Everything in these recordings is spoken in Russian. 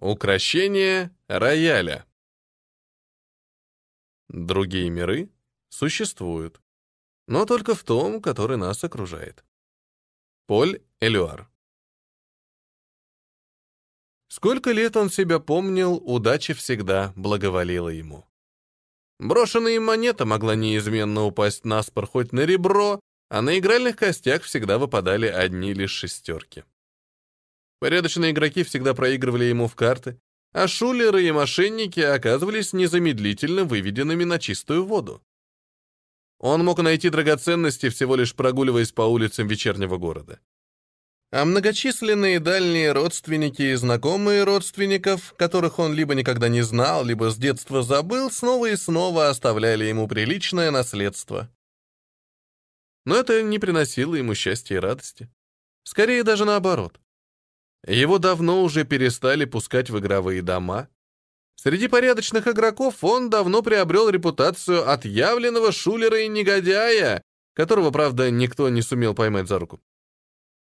Укращение рояля. Другие миры существуют, но только в том, который нас окружает. Поль Элюар. Сколько лет он себя помнил, удача всегда благоволила ему. Брошенная монета могла неизменно упасть на спор хоть на ребро, а на игральных костях всегда выпадали одни лишь шестерки. Порядочные игроки всегда проигрывали ему в карты, а шулеры и мошенники оказывались незамедлительно выведенными на чистую воду. Он мог найти драгоценности, всего лишь прогуливаясь по улицам вечернего города. А многочисленные дальние родственники и знакомые родственников, которых он либо никогда не знал, либо с детства забыл, снова и снова оставляли ему приличное наследство. Но это не приносило ему счастья и радости. Скорее даже наоборот. Его давно уже перестали пускать в игровые дома. Среди порядочных игроков он давно приобрел репутацию отъявленного шулера и негодяя, которого, правда, никто не сумел поймать за руку.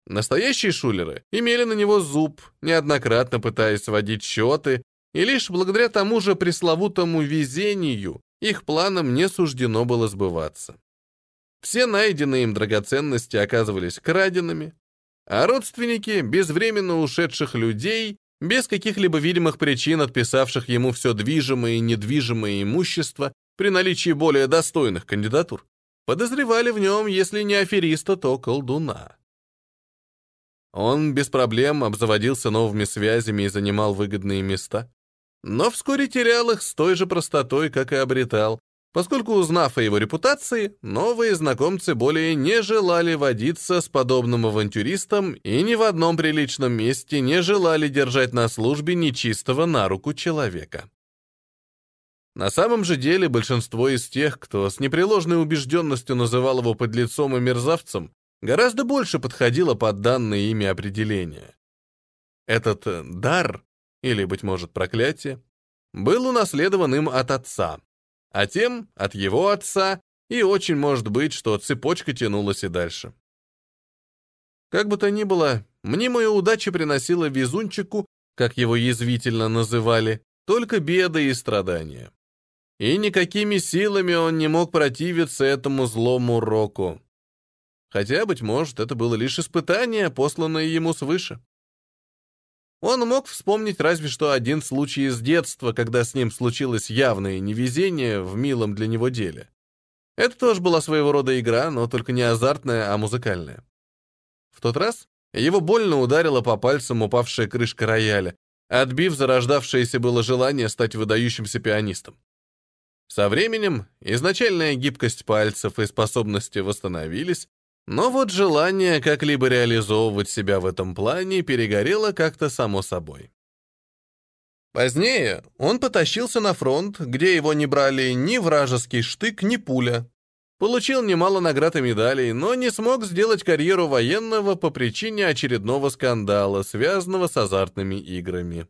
Настоящие шулеры имели на него зуб, неоднократно пытаясь сводить счеты, и лишь благодаря тому же пресловутому везению их планам не суждено было сбываться. Все найденные им драгоценности оказывались краденными, а родственники безвременно ушедших людей, без каких-либо видимых причин отписавших ему все движимое и недвижимое имущество при наличии более достойных кандидатур, подозревали в нем, если не афериста, то колдуна. Он без проблем обзаводился новыми связями и занимал выгодные места, но вскоре терял их с той же простотой, как и обретал, поскольку, узнав о его репутации, новые знакомцы более не желали водиться с подобным авантюристом и ни в одном приличном месте не желали держать на службе нечистого на руку человека. На самом же деле большинство из тех, кто с непреложной убежденностью называл его подлецом и мерзавцем, гораздо больше подходило под данное ими определение. Этот дар, или, быть может, проклятие, был унаследован им от отца, а тем от его отца, и очень может быть, что цепочка тянулась и дальше. Как бы то ни было, мнимая удача приносила везунчику, как его язвительно называли, только беды и страдания. И никакими силами он не мог противиться этому злому року. Хотя, быть может, это было лишь испытание, посланное ему свыше. Он мог вспомнить разве что один случай из детства, когда с ним случилось явное невезение в милом для него деле. Это тоже была своего рода игра, но только не азартная, а музыкальная. В тот раз его больно ударила по пальцам упавшая крышка рояля, отбив зарождавшееся было желание стать выдающимся пианистом. Со временем изначальная гибкость пальцев и способности восстановились, но вот желание как-либо реализовывать себя в этом плане перегорело как-то само собой. Позднее он потащился на фронт, где его не брали ни вражеский штык, ни пуля. Получил немало наград и медалей, но не смог сделать карьеру военного по причине очередного скандала, связанного с азартными играми.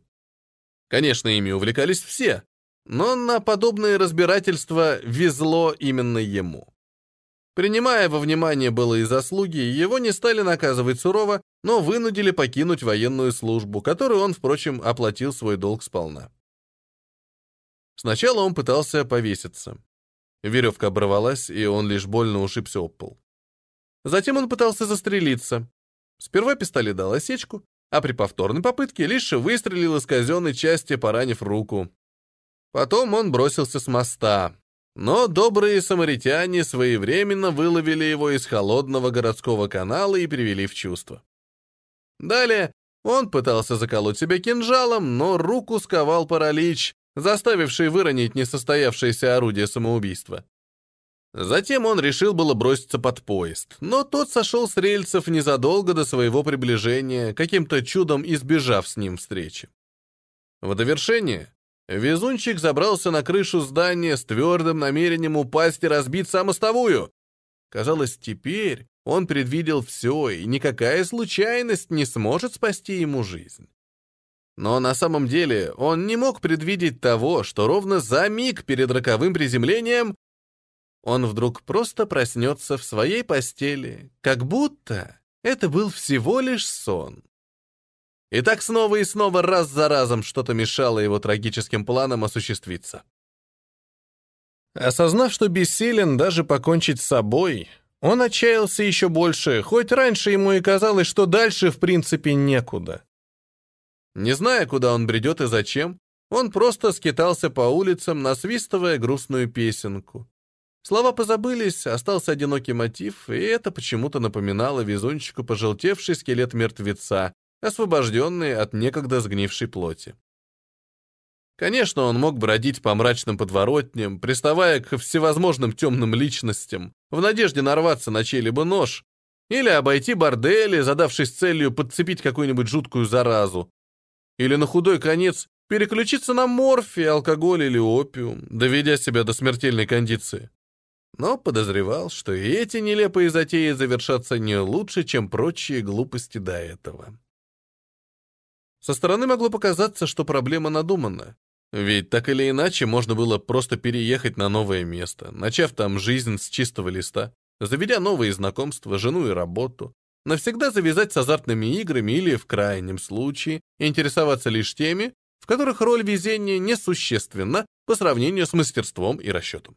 Конечно, ими увлекались все, но на подобные разбирательства везло именно ему. Принимая во внимание было и заслуги, его не стали наказывать сурово, но вынудили покинуть военную службу, которую он, впрочем, оплатил свой долг сполна. Сначала он пытался повеситься. Веревка оборвалась, и он лишь больно ушибся об пол. Затем он пытался застрелиться. Сперва пистолет дал осечку, а при повторной попытке лишь выстрелил из казенной части, поранив руку. Потом он бросился с моста, но добрые самаритяне своевременно выловили его из холодного городского канала и привели в чувство. Далее он пытался заколоть себя кинжалом, но руку сковал паралич, заставивший выронить несостоявшееся орудие самоубийства. Затем он решил было броситься под поезд, но тот сошел с рельсов незадолго до своего приближения, каким-то чудом избежав с ним встречи. В довершение Везунчик забрался на крышу здания с твердым намерением упасть и разбить самостовую. Казалось, теперь он предвидел все, и никакая случайность не сможет спасти ему жизнь. Но на самом деле он не мог предвидеть того, что ровно за миг перед роковым приземлением он вдруг просто проснется в своей постели, как будто это был всего лишь сон. И так снова и снова раз за разом что-то мешало его трагическим планам осуществиться. Осознав, что бессилен даже покончить с собой, он отчаялся еще больше, хоть раньше ему и казалось, что дальше в принципе некуда. Не зная, куда он бредет и зачем, он просто скитался по улицам, насвистывая грустную песенку. Слова позабылись, остался одинокий мотив, и это почему-то напоминало везунчику пожелтевший скелет мертвеца, освобожденный от некогда сгнившей плоти. Конечно, он мог бродить по мрачным подворотням, приставая к всевозможным темным личностям, в надежде нарваться на чей-либо нож, или обойти бордели, задавшись целью подцепить какую-нибудь жуткую заразу, или на худой конец переключиться на морфий, алкоголь или опиум, доведя себя до смертельной кондиции. Но подозревал, что и эти нелепые затеи завершатся не лучше, чем прочие глупости до этого. Со стороны могло показаться, что проблема надумана. Ведь так или иначе можно было просто переехать на новое место, начав там жизнь с чистого листа, заведя новые знакомства, жену и работу, навсегда завязать с азартными играми или, в крайнем случае, интересоваться лишь теми, в которых роль везения несущественна по сравнению с мастерством и расчетом.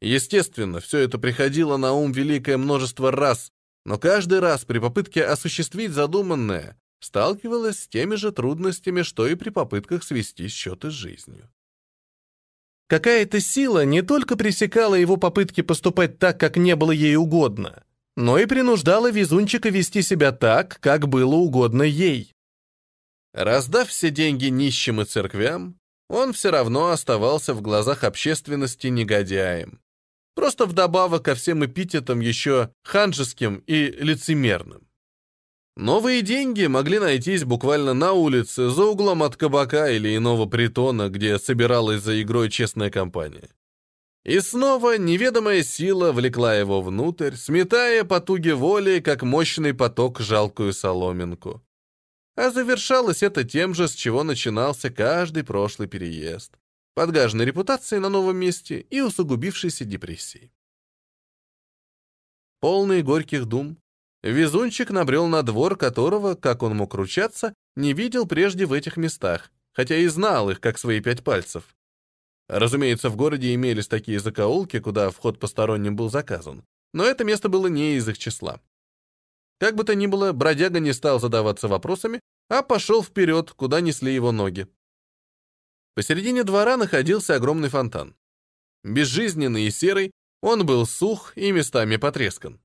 Естественно, все это приходило на ум великое множество раз, но каждый раз при попытке осуществить задуманное сталкивалась с теми же трудностями, что и при попытках свести счеты с жизнью. Какая-то сила не только пресекала его попытки поступать так, как не было ей угодно, но и принуждала везунчика вести себя так, как было угодно ей. Раздав все деньги нищим и церквям, он все равно оставался в глазах общественности негодяем. Просто вдобавок ко всем эпитетам еще ханжеским и лицемерным. Новые деньги могли найтись буквально на улице, за углом от кабака или иного притона, где собиралась за игрой честная компания. И снова неведомая сила влекла его внутрь, сметая потуги воли, как мощный поток жалкую соломинку. А завершалось это тем же, с чего начинался каждый прошлый переезд. Подгаженной репутацией на новом месте и усугубившейся депрессией. Полный горьких дум, везунчик набрел на двор, которого, как он мог ручаться, не видел прежде в этих местах, хотя и знал их, как свои пять пальцев. Разумеется, в городе имелись такие закоулки, куда вход посторонним был заказан, но это место было не из их числа. Как бы то ни было, бродяга не стал задаваться вопросами, а пошел вперед, куда несли его ноги. Посередине двора находился огромный фонтан. Безжизненный и серый, он был сух и местами потрескан.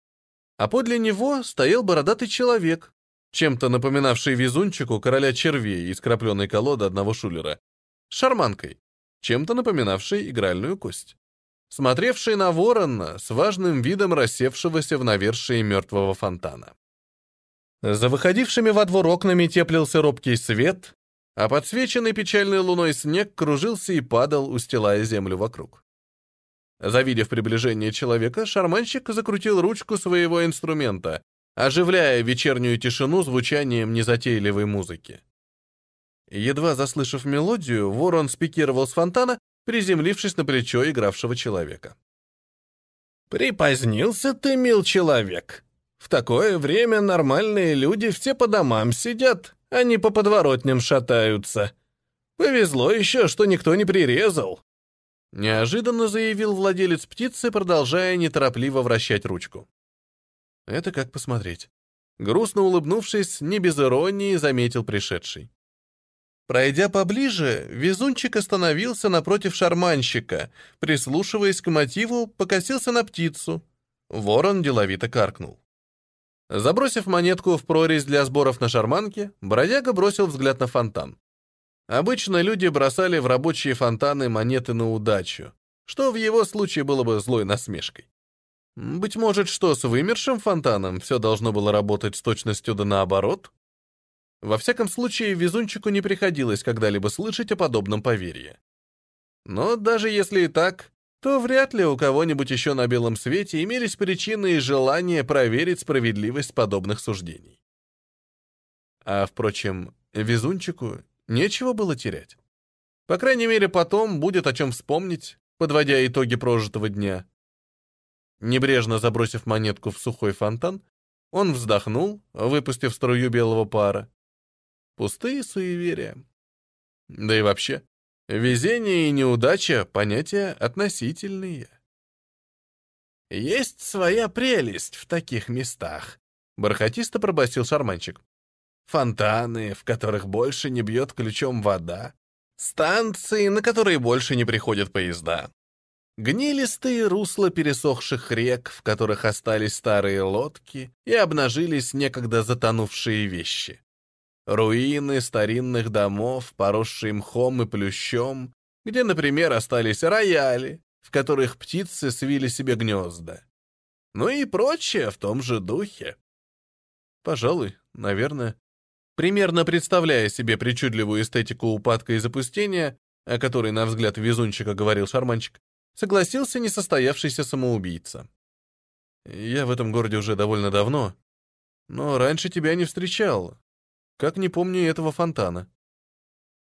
А подле него стоял бородатый человек, чем-то напоминавший везунчику короля червей из крапленой колоды одного шулера, шарманкой, чем-то напоминавший игральную кость смотревший на ворона с важным видом рассевшегося в навершии мертвого фонтана. За выходившими во двор окнами теплился робкий свет, а подсвеченный печальной луной снег кружился и падал, устилая землю вокруг. Завидев приближение человека, шарманщик закрутил ручку своего инструмента, оживляя вечернюю тишину звучанием незатейливой музыки. Едва заслышав мелодию, ворон спикировал с фонтана, приземлившись на плечо игравшего человека. «Припозднился ты, мил человек», в такое время нормальные люди все по домам сидят, а не по подворотням шатаются. Повезло еще, что никто не прирезал. Неожиданно заявил владелец птицы, продолжая неторопливо вращать ручку. Это как посмотреть. Грустно улыбнувшись, не без иронии, заметил пришедший. Пройдя поближе, везунчик остановился напротив шарманщика, прислушиваясь к мотиву, покосился на птицу. Ворон деловито каркнул. Забросив монетку в прорезь для сборов на шарманке, бродяга бросил взгляд на фонтан. Обычно люди бросали в рабочие фонтаны монеты на удачу, что в его случае было бы злой насмешкой. Быть может, что с вымершим фонтаном все должно было работать с точностью да наоборот? Во всяком случае, везунчику не приходилось когда-либо слышать о подобном поверье. Но даже если и так, то вряд ли у кого-нибудь еще на белом свете имелись причины и желание проверить справедливость подобных суждений. А, впрочем, везунчику нечего было терять. По крайней мере, потом будет о чем вспомнить, подводя итоги прожитого дня. Небрежно забросив монетку в сухой фонтан, он вздохнул, выпустив струю белого пара, Пустые суеверия. Да и вообще, везение и неудача — понятия относительные. «Есть своя прелесть в таких местах», — бархатисто пробасил шарманчик. «Фонтаны, в которых больше не бьет ключом вода, станции, на которые больше не приходят поезда, гнилистые русла пересохших рек, в которых остались старые лодки и обнажились некогда затонувшие вещи, руины старинных домов, поросшие мхом и плющом, где, например, остались рояли, в которых птицы свили себе гнезда. Ну и прочее в том же духе. Пожалуй, наверное. Примерно представляя себе причудливую эстетику упадка и запустения, о которой, на взгляд везунчика, говорил шарманчик, согласился несостоявшийся самоубийца. «Я в этом городе уже довольно давно, но раньше тебя не встречал. Как не помню этого фонтана».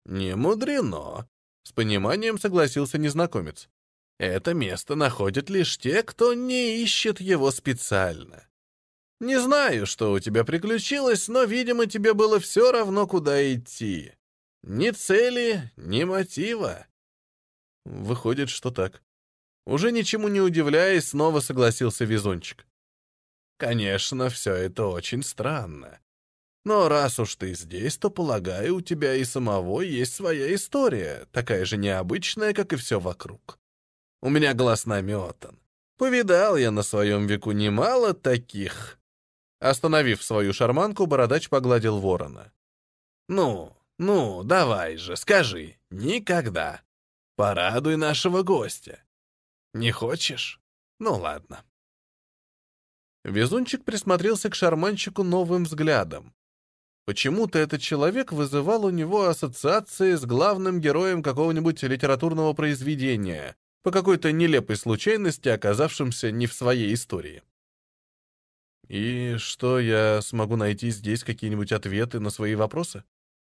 «Не мудрено», — с пониманием согласился незнакомец. Это место находят лишь те, кто не ищет его специально. Не знаю, что у тебя приключилось, но, видимо, тебе было все равно, куда идти. Ни цели, ни мотива. Выходит, что так. Уже ничему не удивляясь, снова согласился Везунчик. Конечно, все это очень странно. Но раз уж ты здесь, то, полагаю, у тебя и самого есть своя история, такая же необычная, как и все вокруг. У меня глаз наметан. Повидал я на своем веку немало таких. Остановив свою шарманку, бородач погладил ворона. «Ну, ну, давай же, скажи, никогда. Порадуй нашего гостя. Не хочешь? Ну ладно». Везунчик присмотрелся к шарманчику новым взглядом. Почему-то этот человек вызывал у него ассоциации с главным героем какого-нибудь литературного произведения, по какой-то нелепой случайности, оказавшимся не в своей истории. И что, я смогу найти здесь какие-нибудь ответы на свои вопросы?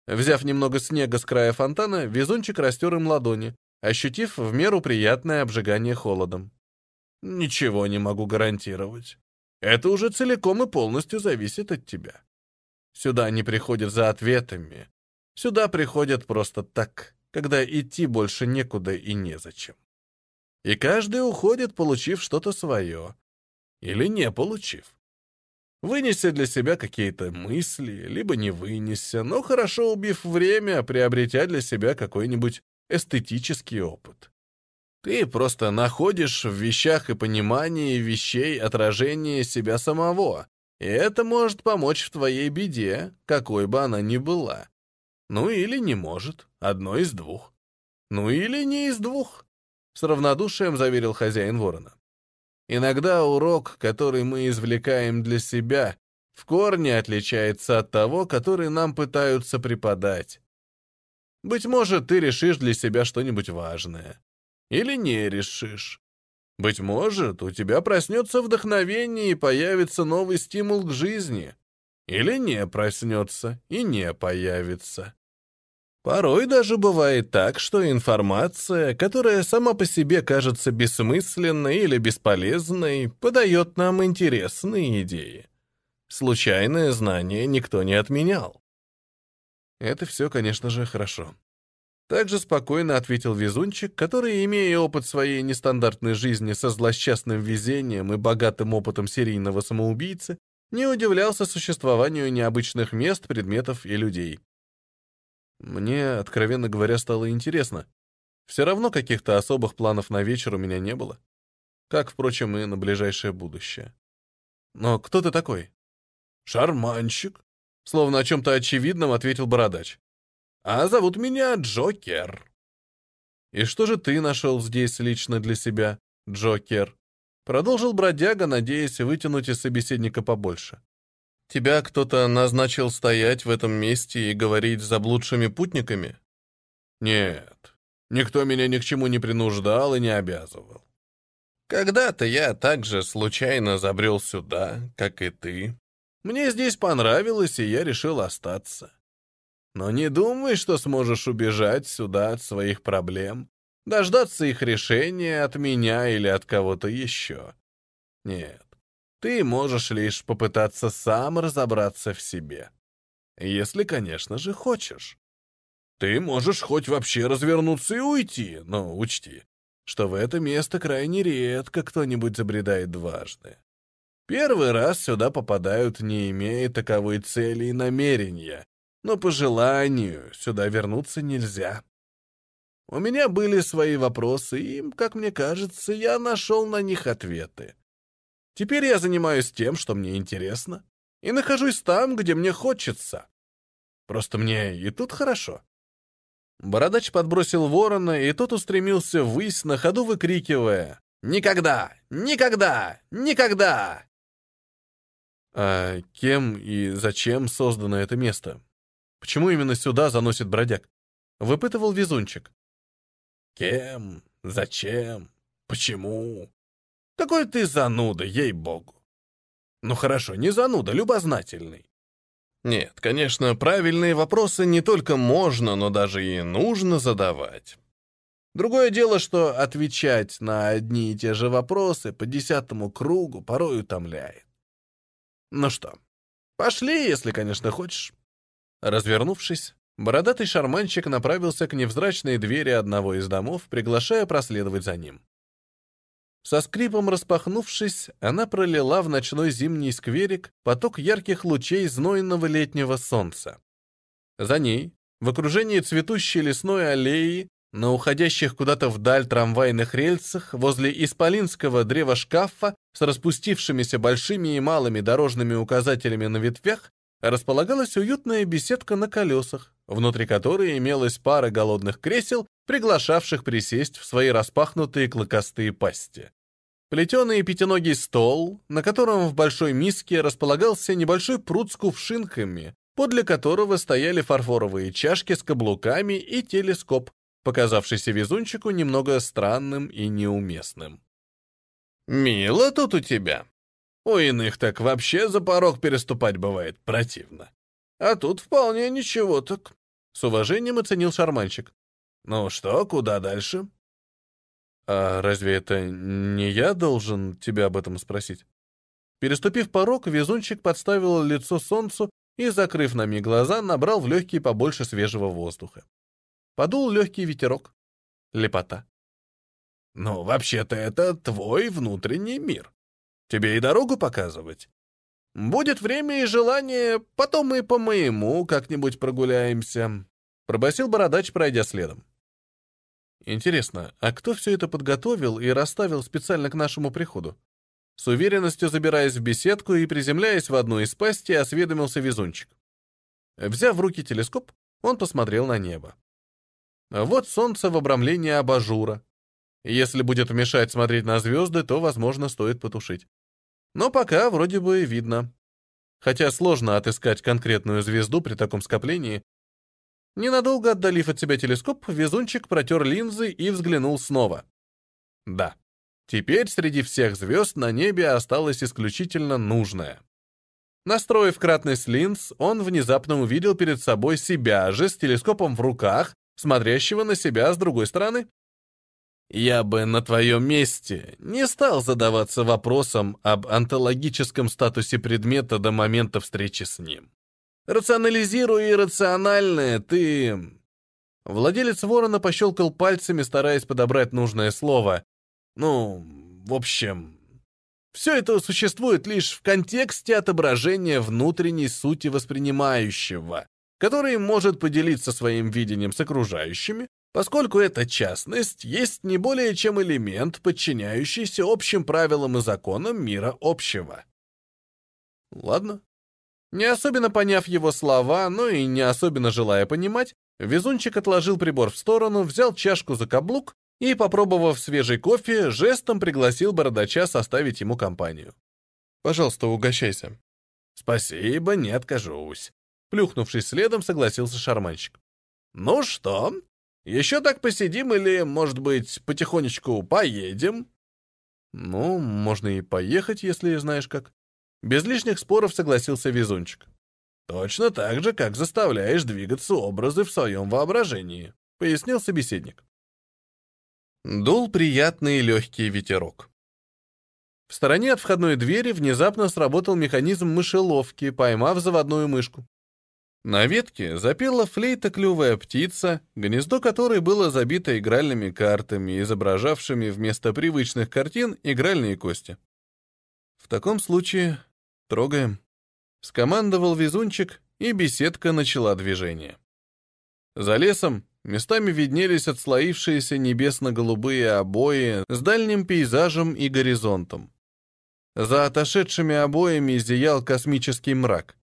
Взяв немного снега с края фонтана, везунчик растер им ладони, ощутив в меру приятное обжигание холодом. Ничего не могу гарантировать. Это уже целиком и полностью зависит от тебя. Сюда не приходят за ответами. Сюда приходят просто так, когда идти больше некуда и незачем. И каждый уходит, получив что-то свое. Или не получив. Вынеся для себя какие-то мысли, либо не вынеся, но хорошо убив время, приобретя для себя какой-нибудь эстетический опыт. Ты просто находишь в вещах и понимании вещей отражение себя самого, и это может помочь в твоей беде, какой бы она ни была. Ну или не может, одно из двух. Ну или не из двух. С равнодушием заверил хозяин ворона. Иногда урок, который мы извлекаем для себя, в корне отличается от того, который нам пытаются преподать. Быть может, ты решишь для себя что-нибудь важное. Или не решишь. Быть может, у тебя проснется вдохновение и появится новый стимул к жизни. Или не проснется и не появится. Порой даже бывает так, что информация, которая сама по себе кажется бессмысленной или бесполезной, подает нам интересные идеи. Случайное знание никто не отменял. Это все, конечно же, хорошо. Также спокойно ответил везунчик, который, имея опыт своей нестандартной жизни со злосчастным везением и богатым опытом серийного самоубийцы, не удивлялся существованию необычных мест, предметов и людей. Мне, откровенно говоря, стало интересно. Все равно каких-то особых планов на вечер у меня не было. Как, впрочем, и на ближайшее будущее. Но кто ты такой? Шарманщик. Словно о чем-то очевидном ответил бородач. А зовут меня Джокер. И что же ты нашел здесь лично для себя, Джокер? Продолжил бродяга, надеясь вытянуть из собеседника побольше. Тебя кто-то назначил стоять в этом месте и говорить с заблудшими путниками? Нет, никто меня ни к чему не принуждал и не обязывал. Когда-то я также случайно забрел сюда, как и ты. Мне здесь понравилось, и я решил остаться. Но не думай, что сможешь убежать сюда от своих проблем, дождаться их решения от меня или от кого-то еще. Нет. Ты можешь лишь попытаться сам разобраться в себе. Если, конечно же, хочешь. Ты можешь хоть вообще развернуться и уйти, но учти, что в это место крайне редко кто-нибудь забредает дважды. Первый раз сюда попадают, не имея таковой цели и намерения, но по желанию сюда вернуться нельзя. У меня были свои вопросы, и, как мне кажется, я нашел на них ответы. Теперь я занимаюсь тем, что мне интересно, и нахожусь там, где мне хочется. Просто мне и тут хорошо. Бородач подбросил ворона, и тот устремился ввысь, на ходу выкрикивая «Никогда! Никогда! Никогда!» А кем и зачем создано это место? Почему именно сюда заносит бродяг? Выпытывал везунчик. Кем? Зачем? Почему? Какой ты зануда, ей-богу. Ну хорошо, не зануда, любознательный. Нет, конечно, правильные вопросы не только можно, но даже и нужно задавать. Другое дело, что отвечать на одни и те же вопросы по десятому кругу порой утомляет. Ну что, пошли, если, конечно, хочешь. Развернувшись, бородатый шарманщик направился к невзрачной двери одного из домов, приглашая проследовать за ним. Со скрипом распахнувшись, она пролила в ночной зимний скверик поток ярких лучей знойного летнего солнца. За ней, в окружении цветущей лесной аллеи, на уходящих куда-то вдаль трамвайных рельсах, возле исполинского древа шкафа с распустившимися большими и малыми дорожными указателями на ветвях, располагалась уютная беседка на колесах, внутри которой имелась пара голодных кресел, приглашавших присесть в свои распахнутые клыкастые пасти. Плетеный пятиногий стол, на котором в большой миске располагался небольшой пруд с кувшинками, подле которого стояли фарфоровые чашки с каблуками и телескоп, показавшийся везунчику немного странным и неуместным. «Мило тут у тебя», у иных так вообще за порог переступать бывает противно. А тут вполне ничего так. С уважением оценил шарманщик. Ну что, куда дальше? А разве это не я должен тебя об этом спросить? Переступив порог, везунчик подставил лицо солнцу и, закрыв на миг глаза, набрал в легкие побольше свежего воздуха. Подул легкий ветерок. Лепота. «Ну, вообще-то это твой внутренний мир», Тебе и дорогу показывать. Будет время и желание, потом мы по моему как-нибудь прогуляемся», — пробасил бородач, пройдя следом. «Интересно, а кто все это подготовил и расставил специально к нашему приходу?» С уверенностью забираясь в беседку и приземляясь в одну из пастей, осведомился везунчик. Взяв в руки телескоп, он посмотрел на небо. Вот солнце в обрамлении абажура. Если будет мешать смотреть на звезды, то, возможно, стоит потушить. Но пока вроде бы видно. Хотя сложно отыскать конкретную звезду при таком скоплении. Ненадолго отдалив от себя телескоп, везунчик протер линзы и взглянул снова. Да, теперь среди всех звезд на небе осталось исключительно нужное. Настроив кратность линз, он внезапно увидел перед собой себя же с телескопом в руках, смотрящего на себя с другой стороны. Я бы на твоем месте не стал задаваться вопросом об онтологическом статусе предмета до момента встречи с ним. Рационализируя иррациональное, ты... Владелец ворона пощелкал пальцами, стараясь подобрать нужное слово. Ну, в общем, все это существует лишь в контексте отображения внутренней сути воспринимающего, который может поделиться своим видением с окружающими, поскольку эта частность есть не более чем элемент, подчиняющийся общим правилам и законам мира общего. Ладно. Не особенно поняв его слова, но и не особенно желая понимать, везунчик отложил прибор в сторону, взял чашку за каблук и, попробовав свежий кофе, жестом пригласил бородача составить ему компанию. «Пожалуйста, угощайся». «Спасибо, не откажусь», — плюхнувшись следом, согласился шарманщик. «Ну что, еще так посидим или, может быть, потихонечку поедем?» «Ну, можно и поехать, если знаешь как». Без лишних споров согласился Везунчик. «Точно так же, как заставляешь двигаться образы в своем воображении», — пояснил собеседник. Дул приятный легкий ветерок. В стороне от входной двери внезапно сработал механизм мышеловки, поймав заводную мышку. На ветке запела флейта клювая птица, гнездо которой было забито игральными картами, изображавшими вместо привычных картин игральные кости. В таком случае трогаем. Скомандовал везунчик, и беседка начала движение. За лесом местами виднелись отслоившиеся небесно-голубые обои с дальним пейзажем и горизонтом. За отошедшими обоями зиял космический мрак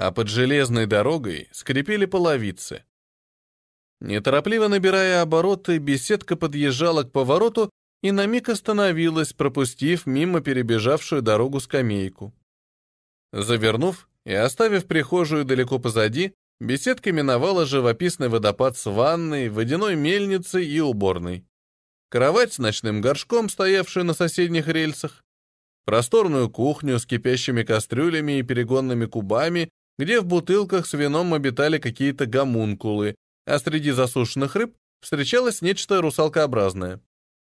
а под железной дорогой скрипели половицы. Неторопливо набирая обороты, беседка подъезжала к повороту и на миг остановилась, пропустив мимо перебежавшую дорогу скамейку. Завернув и оставив прихожую далеко позади, беседка миновала живописный водопад с ванной, водяной мельницей и уборной. Кровать с ночным горшком, стоявшую на соседних рельсах, просторную кухню с кипящими кастрюлями и перегонными кубами где в бутылках с вином обитали какие-то гомункулы, а среди засушенных рыб встречалось нечто русалкообразное.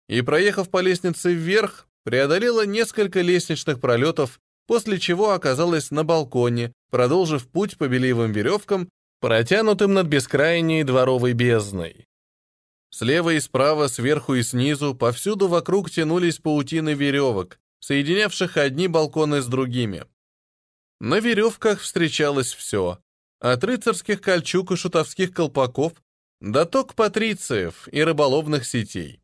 И, проехав по лестнице вверх, преодолела несколько лестничных пролетов, после чего оказалась на балконе, продолжив путь по беливым веревкам, протянутым над бескрайней дворовой бездной. Слева и справа, сверху и снизу, повсюду вокруг тянулись паутины веревок, соединявших одни балконы с другими. На веревках встречалось все, от рыцарских кольчуг и шутовских колпаков до ток патрициев и рыболовных сетей.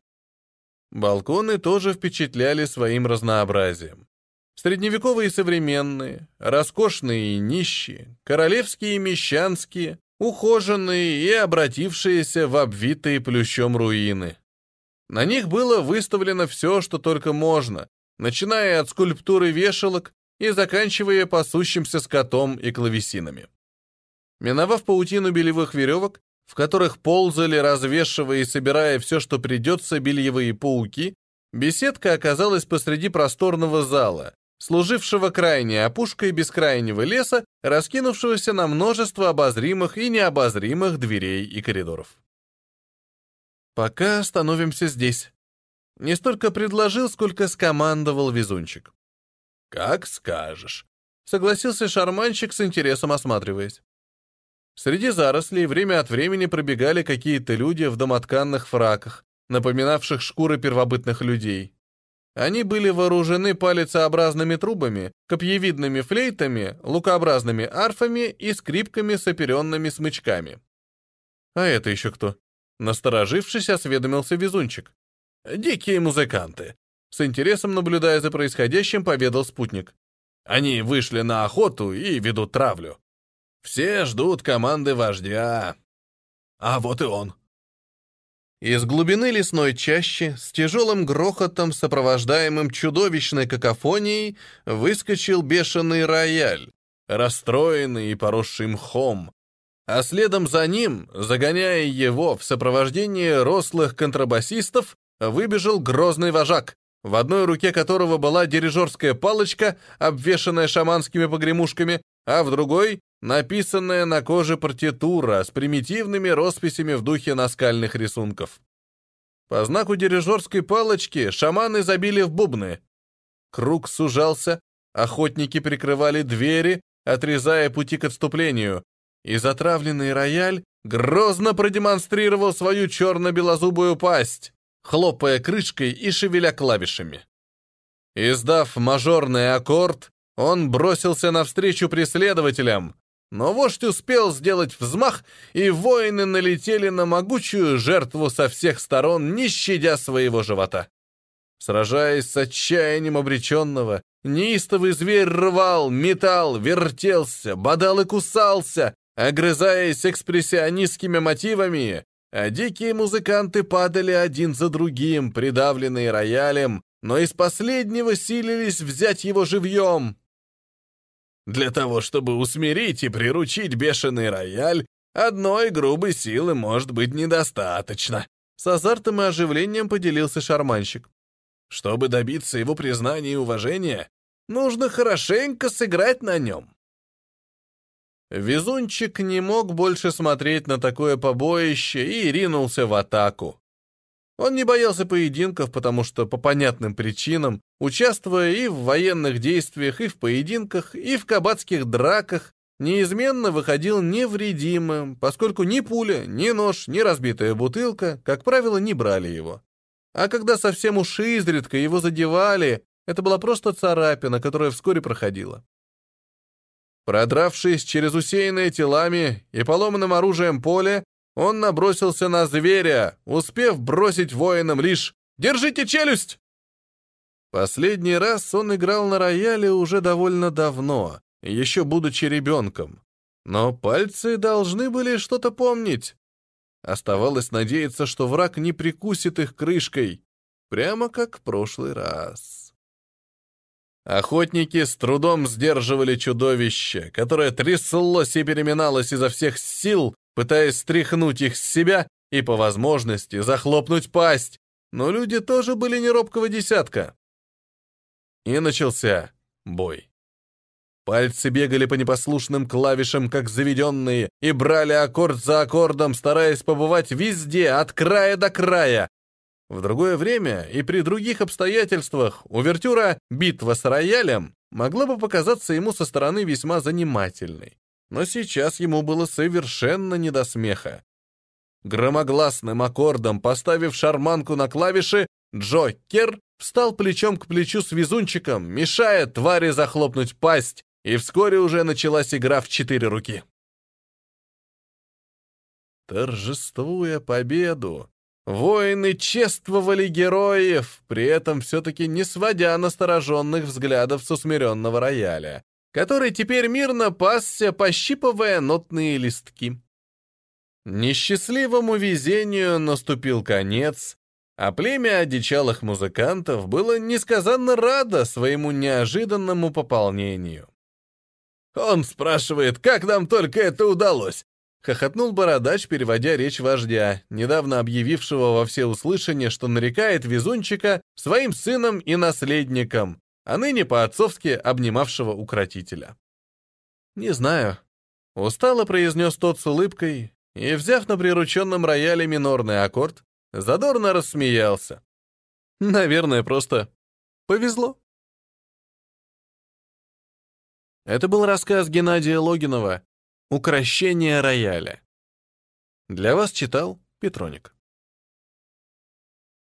Балконы тоже впечатляли своим разнообразием. Средневековые и современные, роскошные и нищие, королевские и мещанские, ухоженные и обратившиеся в обвитые плющом руины. На них было выставлено все, что только можно, начиная от скульптуры вешалок и заканчивая пасущимся скотом и клавесинами. Миновав паутину белевых веревок, в которых ползали, развешивая и собирая все, что придется, бельевые пауки, беседка оказалась посреди просторного зала, служившего крайней опушкой бескрайнего леса, раскинувшегося на множество обозримых и необозримых дверей и коридоров. «Пока остановимся здесь», — не столько предложил, сколько скомандовал везунчик. «Как скажешь», — согласился шарманщик с интересом осматриваясь. Среди зарослей время от времени пробегали какие-то люди в домотканных фраках, напоминавших шкуры первобытных людей. Они были вооружены палецеобразными трубами, копьевидными флейтами, лукообразными арфами и скрипками с оперенными смычками. «А это еще кто?» Насторожившись, осведомился везунчик. «Дикие музыканты», с интересом наблюдая за происходящим, поведал спутник. Они вышли на охоту и ведут травлю. Все ждут команды вождя. А вот и он. Из глубины лесной чащи с тяжелым грохотом, сопровождаемым чудовищной какофонией, выскочил бешеный рояль, расстроенный и поросший мхом, а следом за ним, загоняя его в сопровождении рослых контрабасистов, выбежал грозный вожак, в одной руке которого была дирижерская палочка, обвешанная шаманскими погремушками, а в другой — написанная на коже партитура с примитивными росписями в духе наскальных рисунков. По знаку дирижерской палочки шаманы забили в бубны. Круг сужался, охотники прикрывали двери, отрезая пути к отступлению, и затравленный рояль грозно продемонстрировал свою черно-белозубую пасть хлопая крышкой и шевеля клавишами. Издав мажорный аккорд, он бросился навстречу преследователям, но вождь успел сделать взмах, и воины налетели на могучую жертву со всех сторон, не щадя своего живота. Сражаясь с отчаянием обреченного, неистовый зверь рвал, метал, вертелся, бодал и кусался, огрызаясь экспрессионистскими мотивами, а дикие музыканты падали один за другим, придавленные роялем, но из последнего силились взять его живьем. Для того, чтобы усмирить и приручить бешеный рояль, одной грубой силы может быть недостаточно. С азартом и оживлением поделился шарманщик. Чтобы добиться его признания и уважения, нужно хорошенько сыграть на нем. Везунчик не мог больше смотреть на такое побоище и ринулся в атаку. Он не боялся поединков, потому что по понятным причинам, участвуя и в военных действиях, и в поединках, и в кабацких драках, неизменно выходил невредимым, поскольку ни пуля, ни нож, ни разбитая бутылка, как правило, не брали его. А когда совсем уж изредка его задевали, это была просто царапина, которая вскоре проходила. Продравшись через усеянное телами и поломанным оружием поле, он набросился на зверя, успев бросить воинам лишь «Держите челюсть!». Последний раз он играл на рояле уже довольно давно, еще будучи ребенком. Но пальцы должны были что-то помнить. Оставалось надеяться, что враг не прикусит их крышкой, прямо как в прошлый раз. Охотники с трудом сдерживали чудовище, которое тряслось и переминалось изо всех сил, пытаясь стряхнуть их с себя и, по возможности, захлопнуть пасть, но люди тоже были не робкого десятка. И начался бой. Пальцы бегали по непослушным клавишам, как заведенные, и брали аккорд за аккордом, стараясь побывать везде, от края до края. В другое время и при других обстоятельствах увертюра «Битва с роялем» могла бы показаться ему со стороны весьма занимательной. Но сейчас ему было совершенно не до смеха. Громогласным аккордом, поставив шарманку на клавиши, Джокер встал плечом к плечу с везунчиком, мешая твари захлопнуть пасть, и вскоре уже началась игра в четыре руки. Торжествуя победу, воины чествовали героев, при этом все-таки не сводя настороженных взглядов с усмиренного рояля, который теперь мирно пасся, пощипывая нотные листки. Несчастливому везению наступил конец, а племя одичалых музыкантов было несказанно радо своему неожиданному пополнению. Он спрашивает, как нам только это удалось. Хохотнул бородач, переводя речь вождя, недавно объявившего во всеуслышание, что нарекает везунчика своим сыном и наследником, а ныне по-отцовски обнимавшего укротителя. «Не знаю», — устало произнес тот с улыбкой и, взяв на прирученном рояле минорный аккорд, задорно рассмеялся. «Наверное, просто повезло». Это был рассказ Геннадия Логинова «Укращение рояля». Для вас читал Петроник.